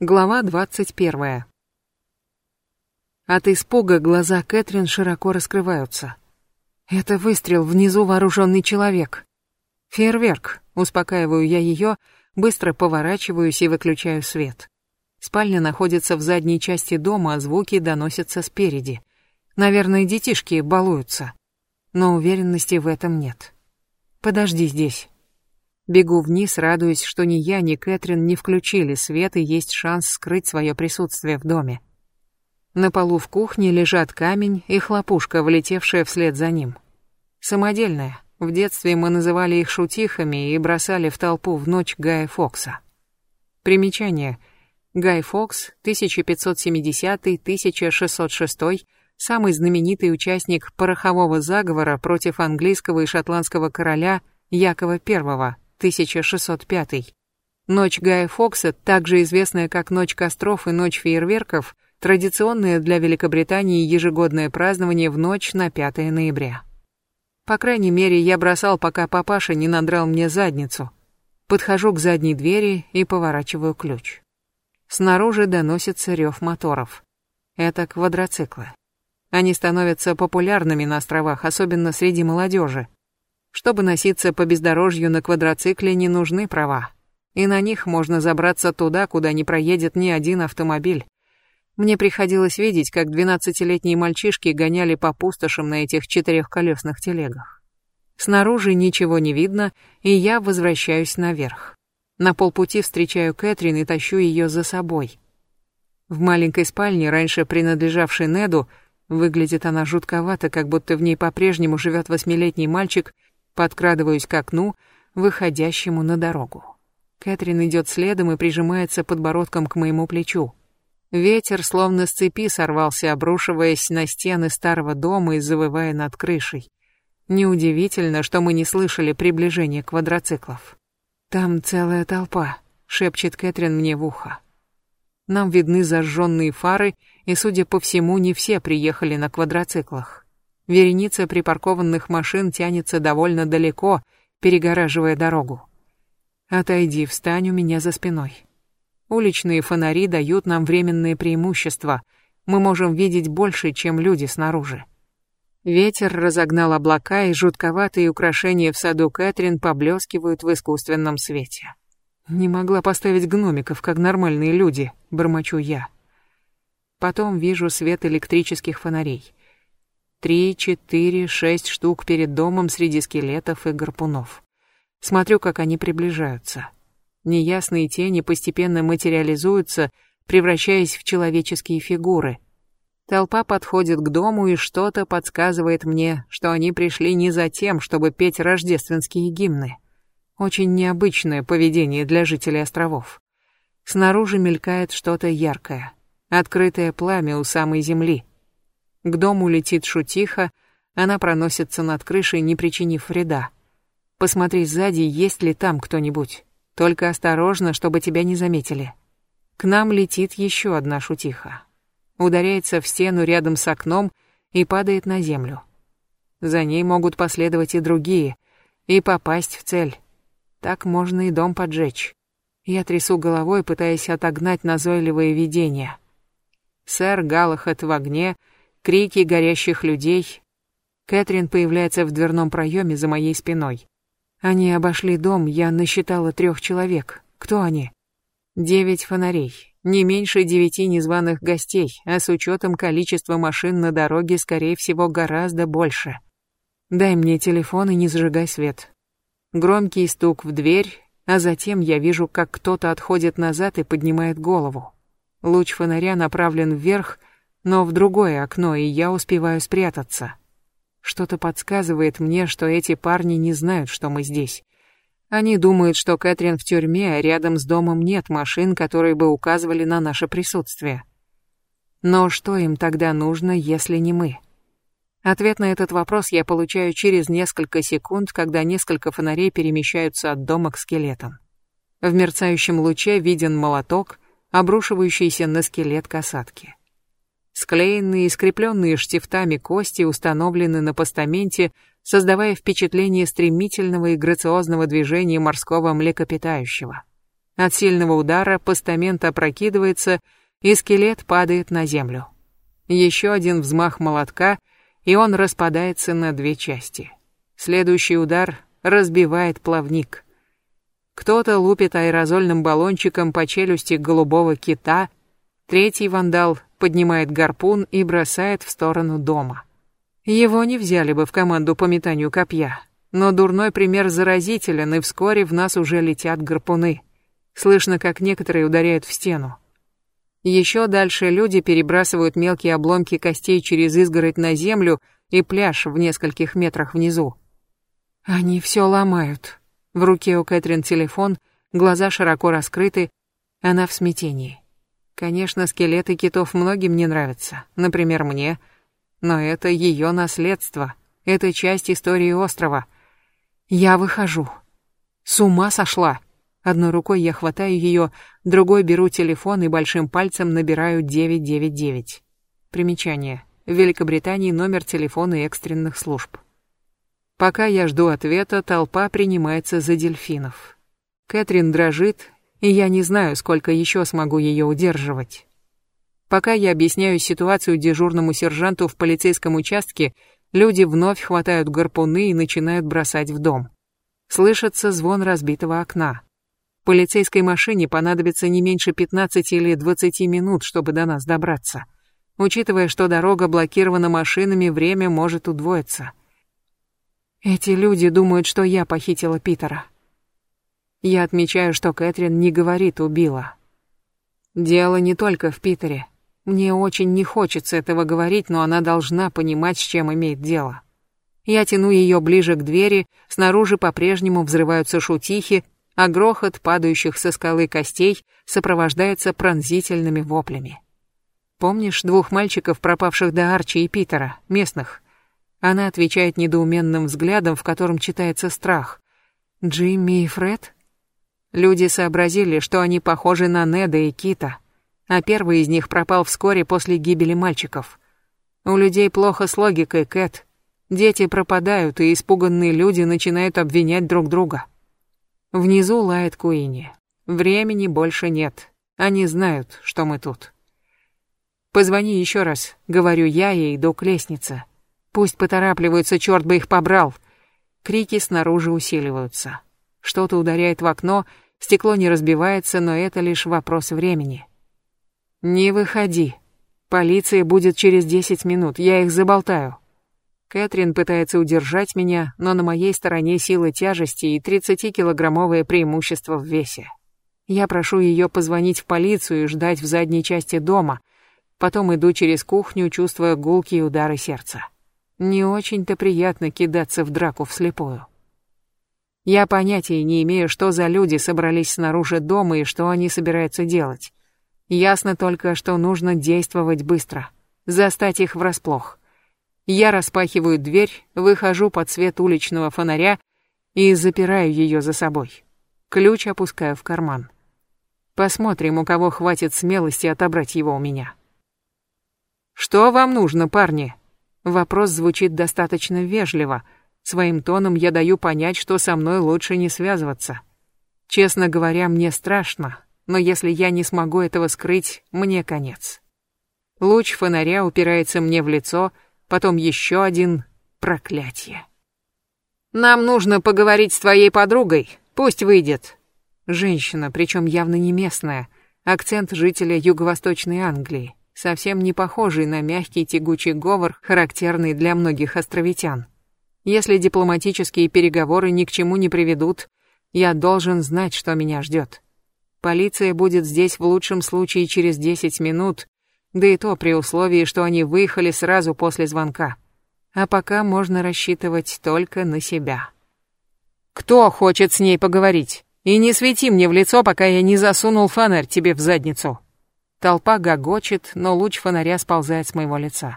Глава двадцать первая. От испуга глаза Кэтрин широко раскрываются. Это выстрел внизу вооруженный человек. Фейерверк, успокаиваю я ее, быстро поворачиваюсь и выключаю свет. Спальня находится в задней части дома, а звуки доносятся спереди. Наверное, детишки балуются. Но уверенности в этом нет. Подожди здесь. Бегу вниз, радуясь, что ни я, ни Кэтрин не включили свет и есть шанс скрыть свое присутствие в доме. На полу в кухне лежат камень и хлопушка, влетевшая вслед за ним. Самодельная. В детстве мы называли их шутихами и бросали в толпу в ночь Гая Фокса. Примечание. Гай Фокс, 1570-1606, самый знаменитый участник порохового заговора против английского и шотландского короля Якова I, 1605. Ночь Гая Фокса, также известная как Ночь костров и Ночь фейерверков, традиционное для Великобритании ежегодное празднование в ночь на 5 ноября. По крайней мере, я бросал, пока папаша не надрал мне задницу. Подхожу к задней двери и поворачиваю ключ. Снаружи доносится рев моторов. Это квадроциклы. Они становятся популярными на островах, особенно среди молодежи. Чтобы носиться по бездорожью на квадроцикле не нужны права. И на них можно забраться туда, куда не проедет ни один автомобиль. Мне приходилось видеть, как двенадцатилетние мальчишки гоняли по пустошам на этих четырехколесных телегах. Снаружи ничего не видно, и я возвращаюсь наверх. На полпути встречаю Кэтрин и тащу ее за собой. В маленькой спальне, раньше принадлежавшей Неду, выглядит она жутковато, как будто в ней по-прежнему живет восьмилетний мальчик — Подкрадываюсь к окну, выходящему на дорогу. Кэтрин идет следом и прижимается подбородком к моему плечу. Ветер словно с цепи сорвался, обрушиваясь на стены старого дома и завывая над крышей. Неудивительно, что мы не слышали приближения квадроциклов. «Там целая толпа», — шепчет Кэтрин мне в ухо. Нам видны зажженные фары, и, судя по всему, не все приехали на квадроциклах. Вереница припаркованных машин тянется довольно далеко, перегораживая дорогу. Отойди, встань у меня за спиной. Уличные фонари дают нам временные преимущества. Мы можем видеть больше, чем люди снаружи. Ветер разогнал облака, и жутковатые украшения в саду Кэтрин поблескивают в искусственном свете. Не могла поставить гномиков, как нормальные люди, бормочу я. Потом вижу свет электрических фонарей. Три, четыре, шесть штук перед домом среди скелетов и гарпунов. Смотрю, как они приближаются. Неясные тени постепенно материализуются, превращаясь в человеческие фигуры. Толпа подходит к дому, и что-то подсказывает мне, что они пришли не за тем, чтобы петь рождественские гимны. Очень необычное поведение для жителей островов. Снаружи мелькает что-то яркое. Открытое пламя у самой земли. К дому летит шутиха, она проносится над крышей, не причинив вреда. Посмотри сзади, есть ли там кто-нибудь. Только осторожно, чтобы тебя не заметили. К нам летит еще одна шутиха. Ударяется в стену рядом с окном и падает на землю. За ней могут последовать и другие, и попасть в цель. Так можно и дом поджечь. Я трясу головой, пытаясь отогнать назойливое видение. Сэр Галахат в огне — крики горящих людей. Кэтрин появляется в дверном проеме за моей спиной. Они обошли дом, я насчитала трех человек. Кто они? Девять фонарей. Не меньше девяти незваных гостей, а с учетом количества машин на дороге, скорее всего, гораздо больше. Дай мне телефон и не зажигай свет. Громкий стук в дверь, а затем я вижу, как кто-то отходит назад и поднимает голову. Луч фонаря направлен вверх, но в другое окно, и я успеваю спрятаться. Что-то подсказывает мне, что эти парни не знают, что мы здесь. Они думают, что Кэтрин в тюрьме, а рядом с домом нет машин, которые бы указывали на наше присутствие. Но что им тогда нужно, если не мы? Ответ на этот вопрос я получаю через несколько секунд, когда несколько фонарей перемещаются от дома к скелетам. В мерцающем луче виден молоток, обрушивающийся на скелет касатки. Склеенные и скрепленные штифтами кости установлены на постаменте, создавая впечатление стремительного и грациозного движения морского млекопитающего. От сильного удара постамент опрокидывается, и скелет падает на землю. Еще один взмах молотка, и он распадается на две части. Следующий удар разбивает плавник. Кто-то лупит аэрозольным баллончиком по челюсти голубого кита, третий вандал поднимает гарпун и бросает в сторону дома. Его не взяли бы в команду по метанию копья, но дурной пример заразителен, и вскоре в нас уже летят гарпуны. Слышно, как некоторые ударяют в стену. Еще дальше люди перебрасывают мелкие обломки костей через изгородь на землю и пляж в нескольких метрах внизу. Они все ломают. В руке у Кэтрин телефон, глаза широко раскрыты, она в смятении. Конечно, скелеты китов многим не нравятся, например, мне, но это ее наследство, это часть истории острова. Я выхожу. С ума сошла. Одной рукой я хватаю ее, другой беру телефон и большим пальцем набираю 999. Примечание. В Великобритании номер телефона экстренных служб. Пока я жду ответа, толпа принимается за дельфинов. Кэтрин дрожит, и я не знаю, сколько еще смогу ее удерживать. Пока я объясняю ситуацию дежурному сержанту в полицейском участке, люди вновь хватают гарпуны и начинают бросать в дом. Слышится звон разбитого окна. Полицейской машине понадобится не меньше 15 или 20 минут, чтобы до нас добраться. Учитывая, что дорога блокирована машинами, время может удвоиться. Эти люди думают, что я похитила Питера. Я отмечаю, что Кэтрин не говорит «убила». Дело не только в Питере. Мне очень не хочется этого говорить, но она должна понимать, с чем имеет дело. Я тяну ее ближе к двери, снаружи по-прежнему взрываются шутихи, а грохот падающих со скалы костей сопровождается пронзительными воплями. Помнишь двух мальчиков, пропавших до Арчи и Питера, местных? Она отвечает недоуменным взглядом, в котором читается страх. Джимми и Фред? Люди сообразили, что они похожи на Неда и Кита, а первый из них пропал вскоре после гибели мальчиков. У людей плохо с логикой, Кэт. Дети пропадают, и испуганные люди начинают обвинять друг друга. Внизу лает Куини. Времени больше нет. Они знают, что мы тут. Позвони еще раз, говорю я и иду к лестнице. Пусть поторапливаются, черт бы их побрал. Крики снаружи усиливаются. Что-то ударяет в окно, стекло не разбивается, но это лишь вопрос времени. Не выходи. Полиция будет через десять минут, я их заболтаю. Кэтрин пытается удержать меня, но на моей стороне сила тяжести и 30-килограммовое преимущество в весе. Я прошу ее позвонить в полицию и ждать в задней части дома. Потом иду через кухню, чувствуя гулкие удары сердца. Не очень-то приятно кидаться в драку вслепую. Я понятия не имею, что за люди собрались снаружи дома и что они собираются делать. Ясно только, что нужно действовать быстро, застать их врасплох. Я распахиваю дверь, выхожу под свет уличного фонаря и запираю ее за собой. Ключ опускаю в карман. Посмотрим, у кого хватит смелости отобрать его у меня. «Что вам нужно, парни?» Вопрос звучит достаточно вежливо. Своим тоном я даю понять, что со мной лучше не связываться. Честно говоря, мне страшно, но если я не смогу этого скрыть, мне конец. Луч фонаря упирается мне в лицо, потом еще один проклятие. «Нам нужно поговорить с твоей подругой, пусть выйдет». Женщина, причем явно не местная, акцент жителя Юго-Восточной Англии совсем не похожий на мягкий тягучий говор, характерный для многих островитян. Если дипломатические переговоры ни к чему не приведут, я должен знать, что меня ждет. Полиция будет здесь в лучшем случае через 10 минут, да и то при условии, что они выехали сразу после звонка. А пока можно рассчитывать только на себя. Кто хочет с ней поговорить? И не свети мне в лицо, пока я не засунул фонарь тебе в задницу. Толпа гогочет, но луч фонаря сползает с моего лица.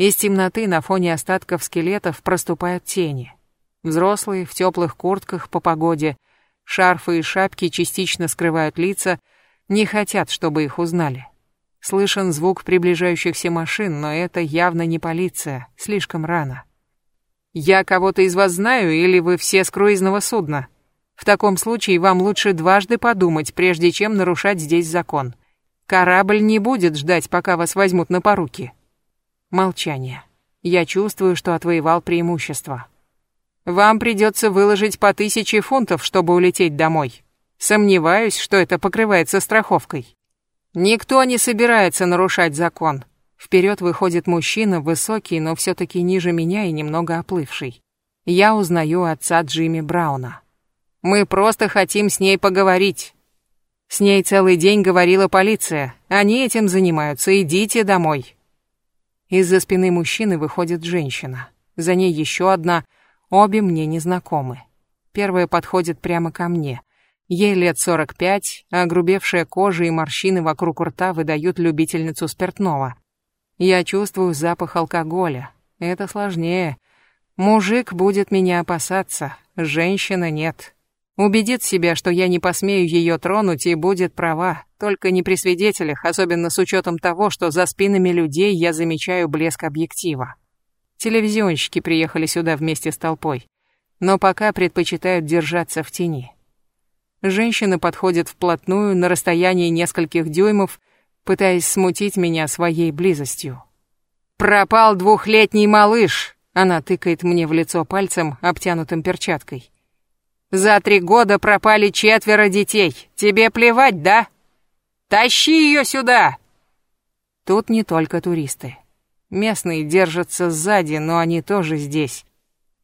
Из темноты на фоне остатков скелетов проступают тени. Взрослые в теплых куртках по погоде, шарфы и шапки частично скрывают лица, не хотят, чтобы их узнали. Слышен звук приближающихся машин, но это явно не полиция, слишком рано. «Я кого-то из вас знаю, или вы все с круизного судна?» В таком случае вам лучше дважды подумать, прежде чем нарушать здесь закон. Корабль не будет ждать, пока вас возьмут на поруки. Молчание. Я чувствую, что отвоевал преимущество. Вам придется выложить по тысяче фунтов, чтобы улететь домой. Сомневаюсь, что это покрывается страховкой. Никто не собирается нарушать закон. Вперед выходит мужчина, высокий, но все-таки ниже меня и немного оплывший. Я узнаю отца Джимми Брауна. Мы просто хотим с ней поговорить. С ней целый день говорила полиция. Они этим занимаются. Идите домой. Из-за спины мужчины выходит женщина. За ней еще одна. Обе мне незнакомы. Первая подходит прямо ко мне. Ей лет 45, а огрубевшая кожа и морщины вокруг рта выдают любительницу спиртного. Я чувствую запах алкоголя. Это сложнее. Мужик будет меня опасаться, женщина нет. Убедит себя, что я не посмею ее тронуть и будет права, только не при свидетелях, особенно с учетом того, что за спинами людей я замечаю блеск объектива. Телевизионщики приехали сюда вместе с толпой, но пока предпочитают держаться в тени. Женщина подходит вплотную на расстоянии нескольких дюймов, пытаясь смутить меня своей близостью. «Пропал двухлетний малыш!» Она тыкает мне в лицо пальцем, обтянутым перчаткой. «За три года пропали четверо детей. Тебе плевать, да? Тащи ее сюда!» Тут не только туристы. Местные держатся сзади, но они тоже здесь.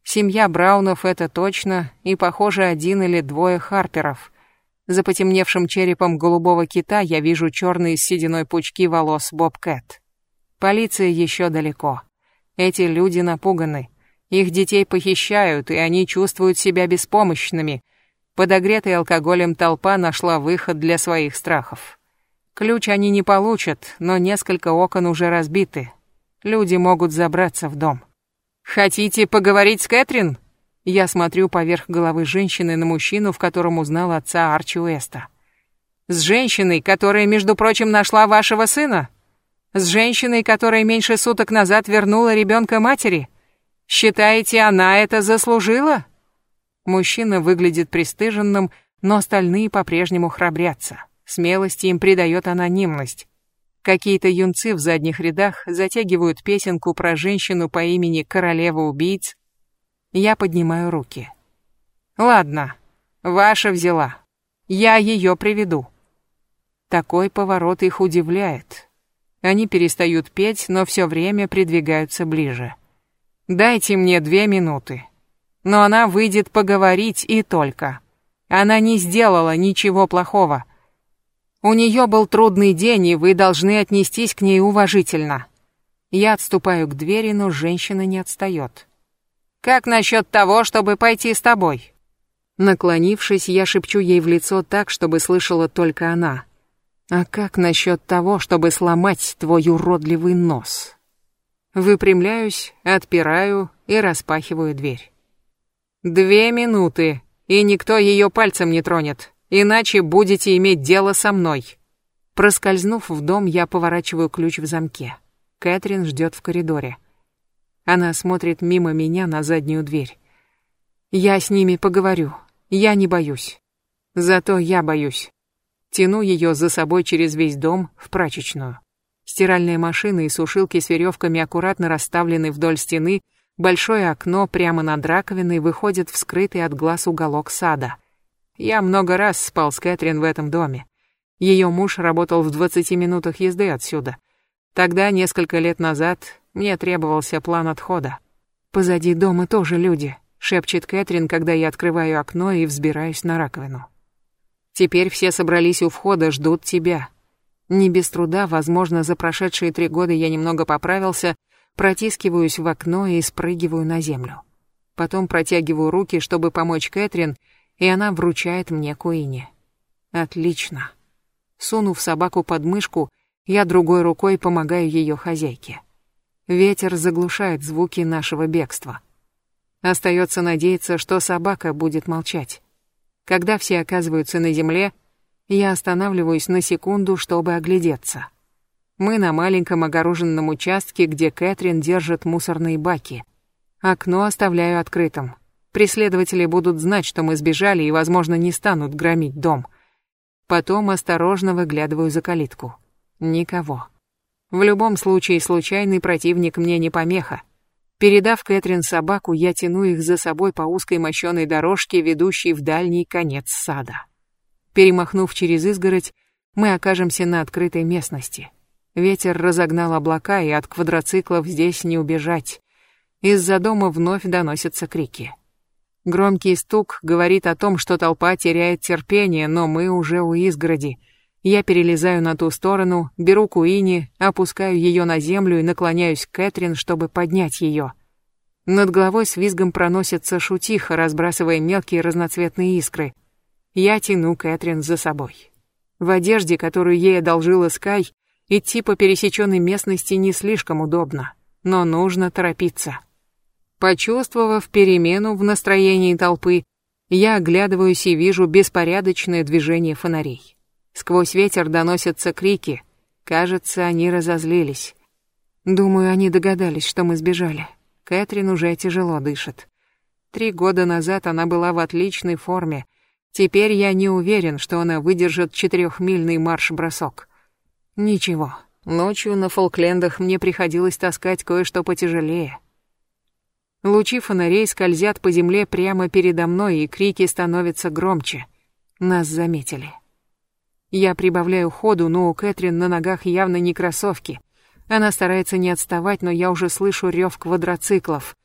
Семья Браунов это точно, и, похоже, один или двое Харперов. За потемневшим черепом голубого кита я вижу черные с сединой пучки волос Боб Кэт. Полиция еще далеко. Эти люди напуганы. Их детей похищают, и они чувствуют себя беспомощными. Подогретая алкоголем толпа нашла выход для своих страхов. Ключ они не получат, но несколько окон уже разбиты. Люди могут забраться в дом. «Хотите поговорить с Кэтрин?» Я смотрю поверх головы женщины на мужчину, в котором узнал отца Арчи Уэста. «С женщиной, которая, между прочим, нашла вашего сына? С женщиной, которая меньше суток назад вернула ребенка матери? Считаете, она это заслужила?» Мужчина выглядит пристыженным, но остальные по-прежнему храбрятся. Смелости им придает анонимность. Какие-то юнцы в задних рядах затягивают песенку про женщину по имени Королева убийц. Я поднимаю руки. Ладно, ваша взяла. Я ее приведу. Такой поворот их удивляет. Они перестают петь, но все время придвигаются ближе. Дайте мне две минуты. Но она выйдет поговорить и только. Она не сделала ничего плохого. У нее был трудный день, и вы должны отнестись к ней уважительно. Я отступаю к двери, но женщина не отстает. Как насчет того, чтобы пойти с тобой? Наклонившись, я шепчу ей в лицо так, чтобы слышала только она. А как насчет того, чтобы сломать твой уродливый нос? Выпрямляюсь, отпираю и распахиваю дверь. Две минуты, и никто ее пальцем не тронет иначе будете иметь дело со мной. Проскользнув в дом, я поворачиваю ключ в замке. Кэтрин ждет в коридоре. Она смотрит мимо меня на заднюю дверь. Я с ними поговорю. Я не боюсь. Зато я боюсь. Тяну ее за собой через весь дом в прачечную. Стиральные машины и сушилки с веревками аккуратно расставлены вдоль стены, большое окно прямо над раковиной выходит в скрытый от глаз уголок сада. Я много раз спал с Кэтрин в этом доме. Ее муж работал в 20 минутах езды отсюда. Тогда, несколько лет назад, мне требовался план отхода. «Позади дома тоже люди», — шепчет Кэтрин, когда я открываю окно и взбираюсь на раковину. «Теперь все собрались у входа, ждут тебя». Не без труда, возможно, за прошедшие три года я немного поправился, протискиваюсь в окно и спрыгиваю на землю. Потом протягиваю руки, чтобы помочь Кэтрин, и она вручает мне Куине. Отлично. Сунув собаку под мышку, я другой рукой помогаю ее хозяйке. Ветер заглушает звуки нашего бегства. Остается надеяться, что собака будет молчать. Когда все оказываются на земле, я останавливаюсь на секунду, чтобы оглядеться. Мы на маленьком огороженном участке, где Кэтрин держит мусорные баки. Окно оставляю открытым. Преследователи будут знать, что мы сбежали и, возможно, не станут громить дом. Потом осторожно выглядываю за калитку. Никого. В любом случае, случайный противник мне не помеха. Передав Кэтрин собаку, я тяну их за собой по узкой мощеной дорожке, ведущей в дальний конец сада. Перемахнув через изгородь, мы окажемся на открытой местности. Ветер разогнал облака, и от квадроциклов здесь не убежать. Из-за дома вновь доносятся крики. Громкий стук говорит о том, что толпа теряет терпение, но мы уже у изгороди. Я перелезаю на ту сторону, беру Куини, опускаю ее на землю и наклоняюсь к Кэтрин, чтобы поднять ее. Над головой с визгом проносится шутиха, разбрасывая мелкие разноцветные искры. Я тяну Кэтрин за собой. В одежде, которую ей одолжила Скай, идти по пересеченной местности не слишком удобно, но нужно торопиться. Почувствовав перемену в настроении толпы, я оглядываюсь и вижу беспорядочное движение фонарей. Сквозь ветер доносятся крики. Кажется, они разозлились. Думаю, они догадались, что мы сбежали. Кэтрин уже тяжело дышит. Три года назад она была в отличной форме. Теперь я не уверен, что она выдержит четырехмильный марш-бросок. Ничего. Ночью на Фолклендах мне приходилось таскать кое-что потяжелее. Лучи фонарей скользят по земле прямо передо мной, и крики становятся громче. Нас заметили. Я прибавляю ходу, но у Кэтрин на ногах явно не кроссовки. Она старается не отставать, но я уже слышу рев квадроциклов.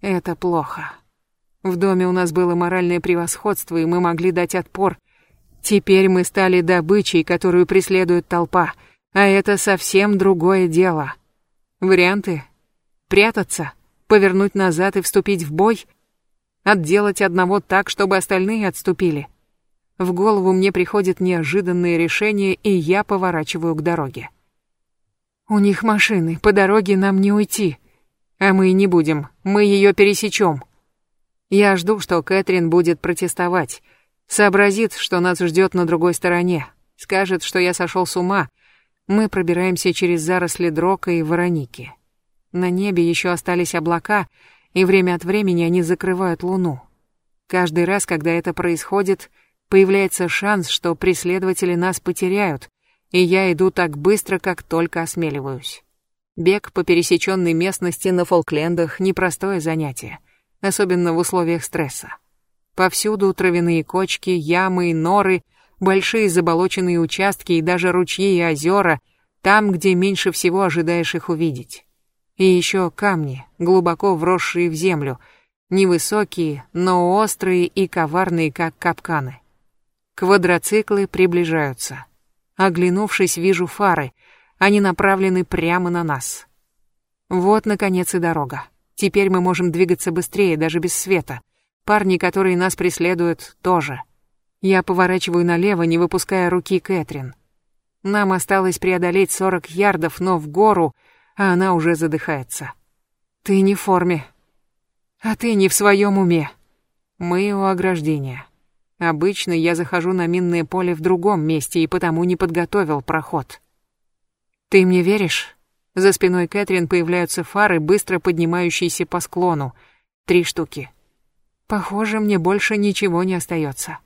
Это плохо. В доме у нас было моральное превосходство, и мы могли дать отпор. Теперь мы стали добычей, которую преследует толпа, а это совсем другое дело. Варианты? Прятаться? Повернуть назад и вступить в бой? Отделать одного так, чтобы остальные отступили? В голову мне приходит неожиданное решение, и я поворачиваю к дороге. У них машины, по дороге нам не уйти. А мы не будем, мы ее пересечем. Я жду, что Кэтрин будет протестовать. Сообразит, что нас ждет на другой стороне. Скажет, что я сошел с ума. Мы пробираемся через заросли дрока и вороники. На небе еще остались облака, и время от времени они закрывают луну. Каждый раз, когда это происходит, появляется шанс, что преследователи нас потеряют, и я иду так быстро, как только осмеливаюсь. Бег по пересеченной местности на Фолклендах — непростое занятие, особенно в условиях стресса. Повсюду травяные кочки, ямы и норы, большие заболоченные участки и даже ручьи и озера, там, где меньше всего ожидаешь их увидеть. И еще камни, глубоко вросшие в землю, невысокие, но острые и коварные, как капканы. Квадроциклы приближаются. Оглянувшись, вижу фары. Они направлены прямо на нас. Вот, наконец, и дорога. Теперь мы можем двигаться быстрее, даже без света. Парни, которые нас преследуют, тоже. Я поворачиваю налево, не выпуская руки Кэтрин. Нам осталось преодолеть 40 ярдов, но в гору, а она уже задыхается. Ты не в форме. А ты не в своем уме. Мы у ограждения. Обычно я захожу на минное поле в другом месте и потому не подготовил проход. Ты мне веришь? За спиной Кэтрин появляются фары, быстро поднимающиеся по склону. Три штуки. Похоже, мне больше ничего не остается.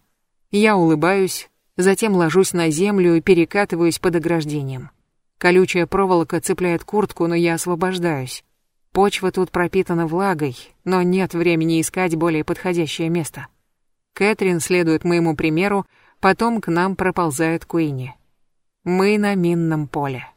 Я улыбаюсь, затем ложусь на землю и перекатываюсь под ограждением. Колючая проволока цепляет куртку, но я освобождаюсь. Почва тут пропитана влагой, но нет времени искать более подходящее место. Кэтрин следует моему примеру, потом к нам проползает Куинни. Мы на минном поле.